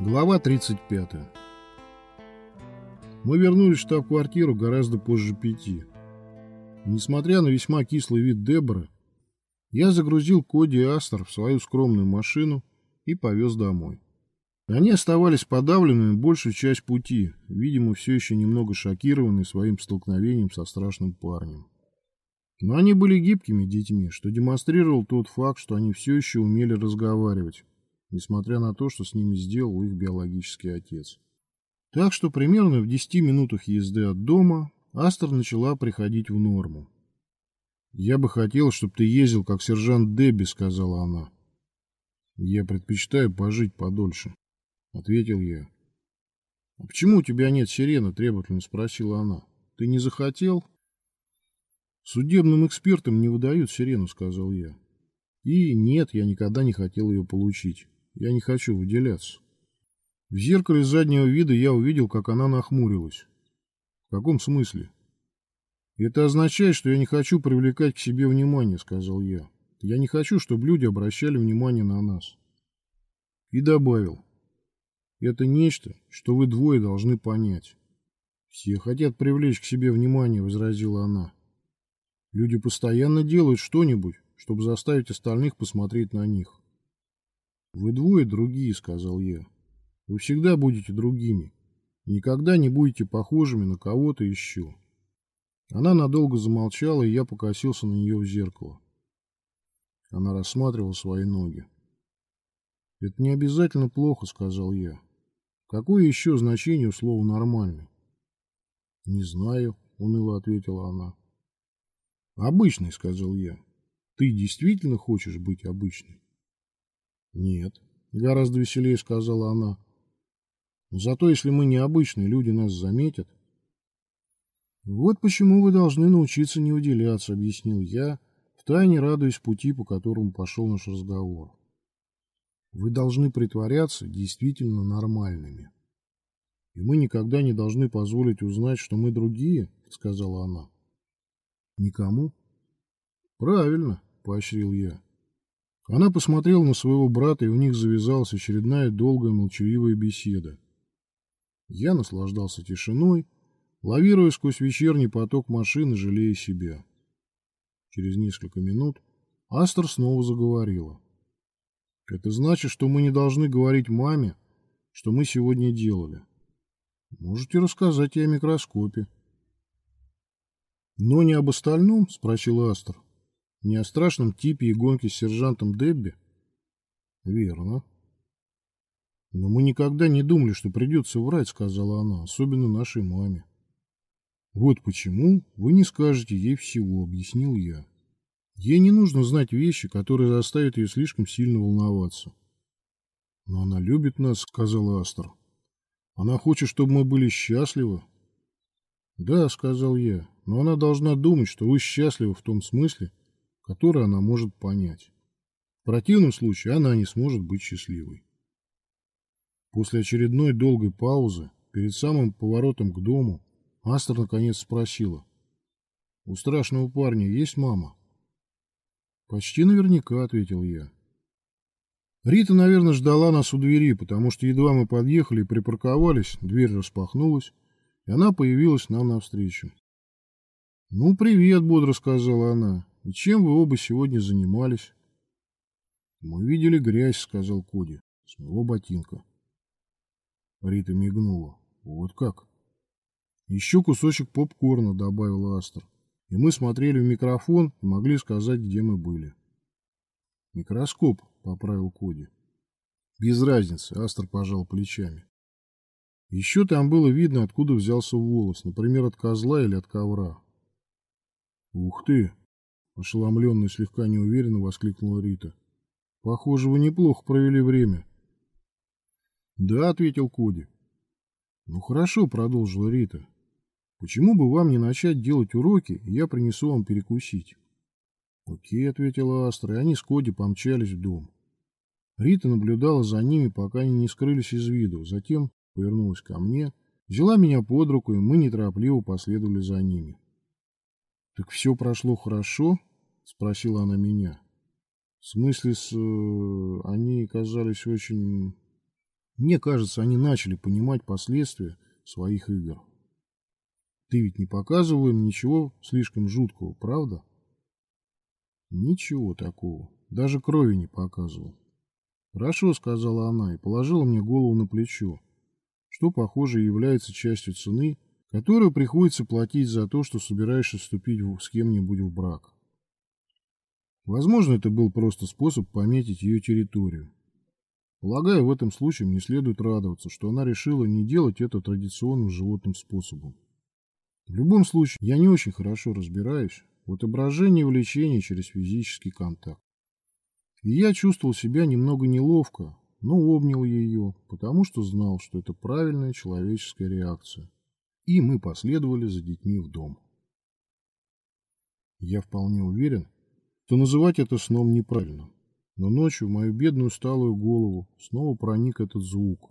Глава 35. Мы вернулись в штаб-квартиру гораздо позже пяти. Несмотря на весьма кислый вид Деборы, я загрузил Коди и Астер в свою скромную машину и повез домой. Они оставались подавленными большую часть пути, видимо, все еще немного шокированные своим столкновением со страшным парнем. Но они были гибкими детьми, что демонстрировал тот факт, что они все еще умели разговаривать, несмотря на то, что с ними сделал их биологический отец. Так что примерно в 10 минутах езды от дома Астер начала приходить в норму. «Я бы хотел, чтобы ты ездил, как сержант Дебби», — сказала она. «Я предпочитаю пожить подольше», — ответил я. «А почему у тебя нет сирены?» — требовательно спросила она. «Ты не захотел?» «Судебным экспертам не выдают сирену», — сказал я. «И нет, я никогда не хотел ее получить. Я не хочу выделяться». В зеркале заднего вида я увидел, как она нахмурилась. «В каком смысле?» «Это означает, что я не хочу привлекать к себе внимание», — сказал я. «Я не хочу, чтобы люди обращали внимание на нас». И добавил. «Это нечто, что вы двое должны понять». «Все хотят привлечь к себе внимание», — возразила она. Люди постоянно делают что-нибудь, чтобы заставить остальных посмотреть на них. «Вы двое другие», — сказал я. «Вы всегда будете другими. Никогда не будете похожими на кого-то еще». Она надолго замолчала, и я покосился на нее в зеркало. Она рассматривала свои ноги. «Это не обязательно плохо», — сказал я. «Какое еще значение у слова «нормальный»?» «Не знаю», — уныло ответила она. «Обычный», — сказал я. «Ты действительно хочешь быть обычной?» «Нет», — гораздо веселее сказала она. «Но зато если мы необычные, люди нас заметят». «Вот почему вы должны научиться не уделяться», — объяснил я, втайне радуясь пути, по которому пошел наш разговор. «Вы должны притворяться действительно нормальными. И мы никогда не должны позволить узнать, что мы другие», — сказала она. Никому? Правильно, поощрил я. Она посмотрела на своего брата, и у них завязалась очередная долгая молчаливая беседа. Я наслаждался тишиной, лавируя сквозь вечерний поток машин и жалея себя. Через несколько минут Астер снова заговорила. Это значит, что мы не должны говорить маме, что мы сегодня делали. Можете рассказать ей о микроскопе. Но не об остальном, спросил Астер. Не о страшном типе и гонке с сержантом Дебби? Верно. Но мы никогда не думали, что придется врать, сказала она, особенно нашей маме. Вот почему вы не скажете ей всего, объяснил я. Ей не нужно знать вещи, которые заставят ее слишком сильно волноваться. Но она любит нас, сказал Астер. Она хочет, чтобы мы были счастливы. Да, сказал я, но она должна думать, что вы счастливы в том смысле, который она может понять. В противном случае она не сможет быть счастливой. После очередной долгой паузы, перед самым поворотом к дому, Астер наконец спросила. «У страшного парня есть мама?» «Почти наверняка», — ответил я. Рита, наверное, ждала нас у двери, потому что едва мы подъехали и припарковались, дверь распахнулась, и она появилась нам навстречу. «Ну, привет», — бодро сказала она. «И чем вы оба сегодня занимались?» «Мы видели грязь», — сказал Коди, — «с моего ботинка». Рита мигнула. «Вот как?» «Еще кусочек попкорна», — добавил Астер. «И мы смотрели в микрофон и могли сказать, где мы были». «Микроскоп», — поправил Коди. «Без разницы», — Астер пожал плечами. Еще там было видно, откуда взялся волос, например, от козла или от ковра. «Ух ты!» – ошеломленно и слегка неуверенно воскликнула Рита. «Похоже, вы неплохо провели время». «Да», – ответил Коди. «Ну хорошо», – продолжила Рита. «Почему бы вам не начать делать уроки, и я принесу вам перекусить?» «Окей», – ответила Астра, и они с Коди помчались в дом. Рита наблюдала за ними, пока они не скрылись из виду, затем повернулась ко мне, взяла меня под руку, и мы неторопливо последовали за ними. «Так все прошло хорошо?» — спросила она меня. «В смысле, с... Э, они казались очень...» Мне кажется, они начали понимать последствия своих игр. Ты ведь не показывал им ничего слишком жуткого, правда? Ничего такого. Даже крови не показывал. Хорошо, сказала она и положила мне голову на плечо, что, похоже, является частью цены, которую приходится платить за то, что собираешься вступить с кем-нибудь в брак. Возможно, это был просто способ пометить ее территорию. Полагаю, в этом случае мне следует радоваться, что она решила не делать это традиционным животным способом. В любом случае, я не очень хорошо разбираюсь в отображении влечения через физический контакт. И я чувствовал себя немного неловко, но обнял ее, потому что знал, что это правильная человеческая реакция. И мы последовали за детьми в дом. Я вполне уверен, что называть это сном неправильно. Но ночью в мою бедную усталую голову снова проник этот звук.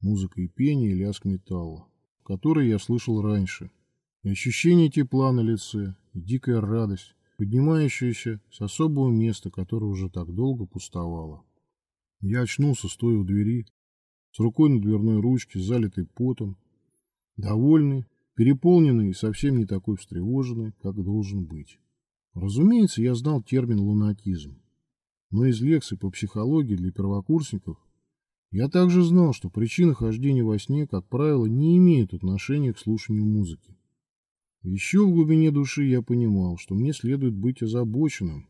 Музыка и пение, и лязг металла, который я слышал раньше. И ощущение тепла на лице, и дикая радость, поднимающаяся с особого места, которое уже так долго пустовало. Я очнулся, стоя у двери, с рукой на дверной ручке, залитой потом, довольный, переполненный и совсем не такой встревоженный, как должен быть. Разумеется, я знал термин «лунатизм», но из лекций по психологии для первокурсников я также знал, что причины хождения во сне, как правило, не имеют отношения к слушанию музыки. Еще в глубине души я понимал, что мне следует быть озабоченным,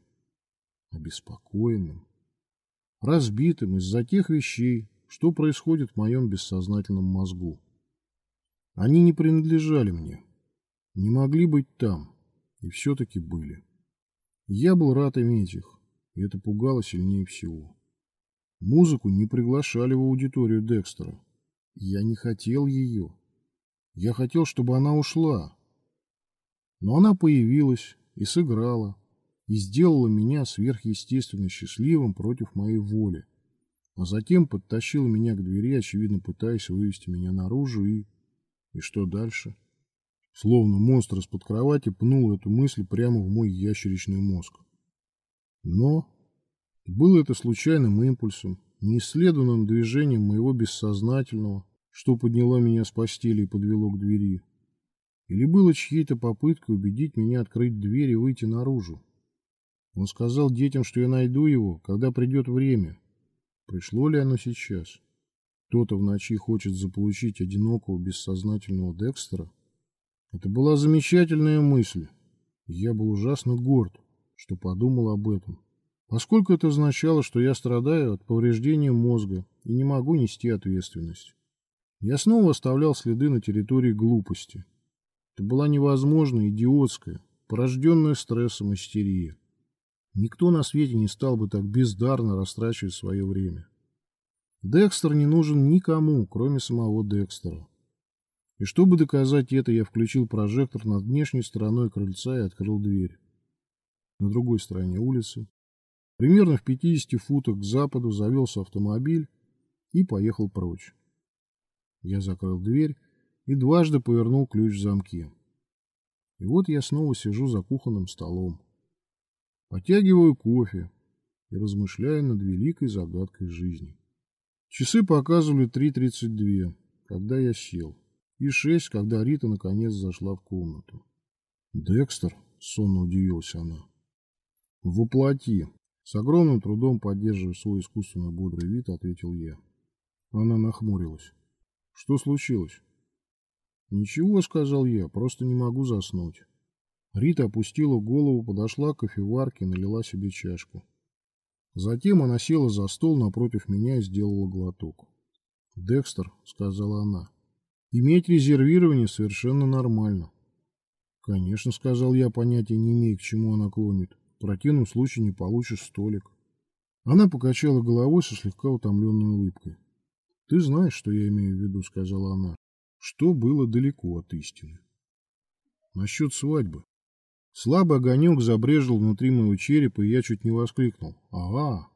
обеспокоенным, разбитым из-за тех вещей, что происходит в моем бессознательном мозгу. Они не принадлежали мне, не могли быть там, и все-таки были. Я был рад иметь их, и это пугало сильнее всего. Музыку не приглашали в аудиторию Декстера. Я не хотел ее. Я хотел, чтобы она ушла, но она появилась и сыграла, и сделала меня сверхъестественно счастливым против моей воли, а затем подтащила меня к двери, очевидно пытаясь вывести меня наружу и... И что дальше? Словно монстр из-под кровати пнул эту мысль прямо в мой ящеричный мозг. Но было это случайным импульсом, неисследованным движением моего бессознательного, что подняло меня с постели и подвело к двери. Или было чьей-то попыткой убедить меня открыть дверь и выйти наружу. Он сказал детям, что я найду его, когда придет время. Пришло ли оно сейчас? Кто-то в ночи хочет заполучить одинокого бессознательного Декстера? Это была замечательная мысль. Я был ужасно горд, что подумал об этом. Поскольку это означало, что я страдаю от повреждения мозга и не могу нести ответственность. Я снова оставлял следы на территории глупости. Это была невозможная, идиотская, порожденная стрессом истерия. Никто на свете не стал бы так бездарно растрачивать свое время. Декстер не нужен никому, кроме самого Декстера. И чтобы доказать это, я включил прожектор над внешней стороной крыльца и открыл дверь. На другой стороне улицы, примерно в 50 футах к западу, завелся автомобиль и поехал прочь. Я закрыл дверь и дважды повернул ключ в замке. И вот я снова сижу за кухонным столом, потягиваю кофе и размышляю над великой загадкой жизни. Часы показывали 3.32, когда я сел, и 6, когда Рита наконец зашла в комнату. «Декстер?» — сонно удивилась она. «Воплоти!» С огромным трудом поддерживая свой искусственно бодрый вид, ответил я. Она нахмурилась. «Что случилось?» «Ничего», — сказал я, — «просто не могу заснуть». Рита опустила голову, подошла к кофеварке и налила себе чашку. Затем она села за стол напротив меня и сделала глоток. «Декстер», — сказала она, — «иметь резервирование совершенно нормально». «Конечно», — сказал я, понятия не имея, к чему она клонит. «В противном случае не получишь столик». Она покачала головой со слегка утомленной улыбкой. «Ты знаешь, что я имею в виду», — сказала она что было далеко от истины. Насчет свадьбы. Слабый огонек забрежил внутри моего черепа, и я чуть не воскликнул. Ага,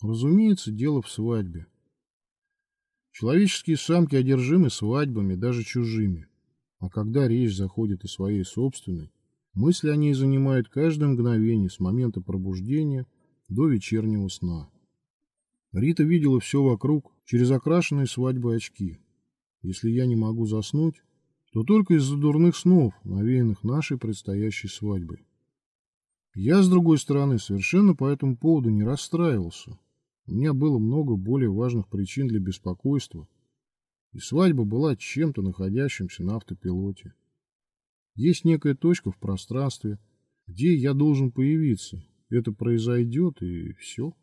разумеется, дело в свадьбе. Человеческие самки одержимы свадьбами, даже чужими. А когда речь заходит о своей собственной, мысли о ней занимают каждое мгновение с момента пробуждения до вечернего сна. Рита видела все вокруг через окрашенные свадьбы очки. Если я не могу заснуть, то только из-за дурных снов, навеянных нашей предстоящей свадьбой. Я, с другой стороны, совершенно по этому поводу не расстраивался. У меня было много более важных причин для беспокойства, и свадьба была чем-то находящимся на автопилоте. Есть некая точка в пространстве, где я должен появиться. Это произойдет, и все.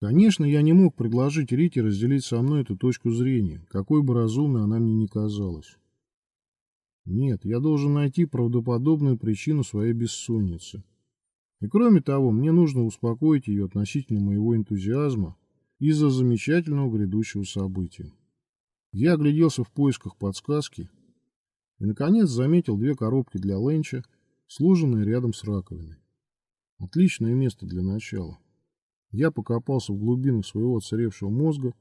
Конечно, я не мог предложить Рите разделить со мной эту точку зрения, какой бы разумной она мне ни казалась. Нет, я должен найти правдоподобную причину своей бессонницы. И кроме того, мне нужно успокоить ее относительно моего энтузиазма из-за замечательного грядущего события. Я огляделся в поисках подсказки и, наконец, заметил две коробки для ленча, сложенные рядом с раковиной. Отличное место для начала. Я покопался в глубинах своего отсыревшего мозга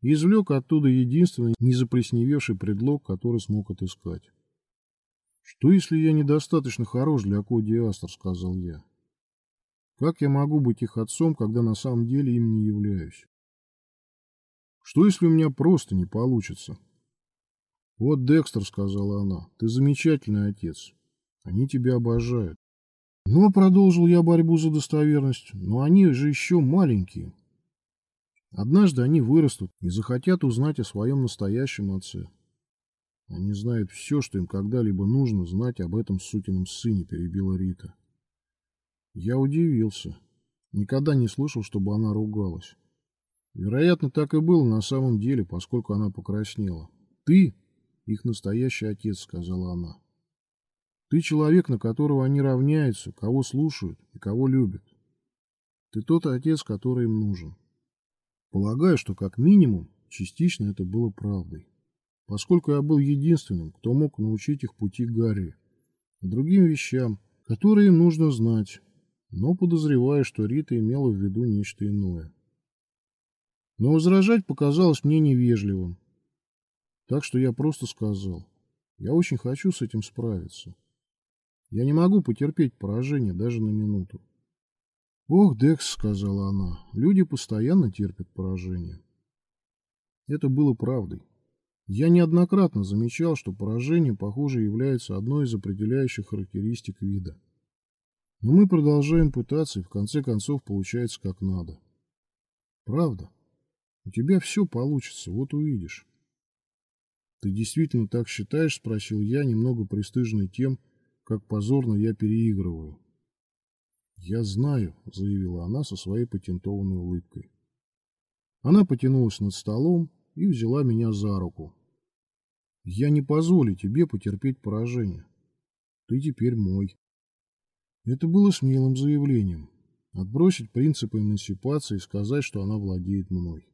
и извлек оттуда единственный незаплесневевший предлог, который смог отыскать. «Что, если я недостаточно хорош для Коди Астер?» — сказал я. «Как я могу быть их отцом, когда на самом деле им не являюсь? Что, если у меня просто не получится?» «Вот, Декстер», — сказала она, — «ты замечательный отец. Они тебя обожают. Но продолжил я борьбу за достоверность, но они же еще маленькие. Однажды они вырастут и захотят узнать о своем настоящем отце. Они знают все, что им когда-либо нужно знать об этом сукином сыне, перебила Рита. Я удивился. Никогда не слышал, чтобы она ругалась. Вероятно, так и было на самом деле, поскольку она покраснела. Ты их настоящий отец, сказала она. Ты человек, на которого они равняются, кого слушают и кого любят. Ты тот отец, который им нужен. Полагаю, что как минимум частично это было правдой, поскольку я был единственным, кто мог научить их пути Гарри другим вещам, которые им нужно знать, но подозреваю, что Рита имела в виду нечто иное. Но возражать показалось мне невежливым, так что я просто сказал, я очень хочу с этим справиться. Я не могу потерпеть поражение даже на минуту. «Ох, Декс», — сказала она, — «люди постоянно терпят поражение». Это было правдой. Я неоднократно замечал, что поражение, похоже, является одной из определяющих характеристик вида. Но мы продолжаем пытаться, и в конце концов получается как надо. Правда. У тебя все получится, вот увидишь. Ты действительно так считаешь? Спросил я, немного пристыженный тем, как позорно я переигрываю. «Я знаю», — заявила она со своей патентованной улыбкой. Она потянулась над столом и взяла меня за руку. «Я не позволю тебе потерпеть поражение. Ты теперь мой». Это было смелым заявлением. Отбросить принципы эмансипации и сказать, что она владеет мной.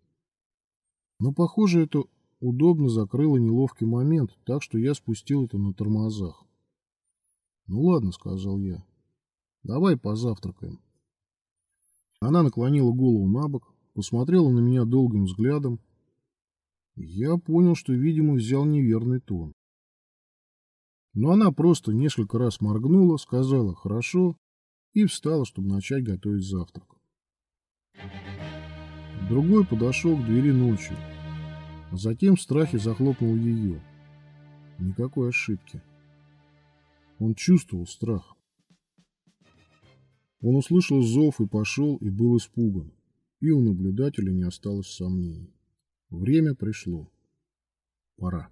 Но, похоже, это удобно закрыло неловкий момент, так что я спустил это на тормозах. «Ну ладно», — сказал я. «Давай позавтракаем». Она наклонила голову на бок, посмотрела на меня долгим взглядом. Я понял, что, видимо, взял неверный тон. Но она просто несколько раз моргнула, сказала «хорошо» и встала, чтобы начать готовить завтрак. Другой подошел к двери ночью, а затем в страхе захлопнул ее. Никакой ошибки. Он чувствовал страх. Он услышал зов и пошел, и был испуган. И у наблюдателя не осталось сомнений. Время пришло. Пора.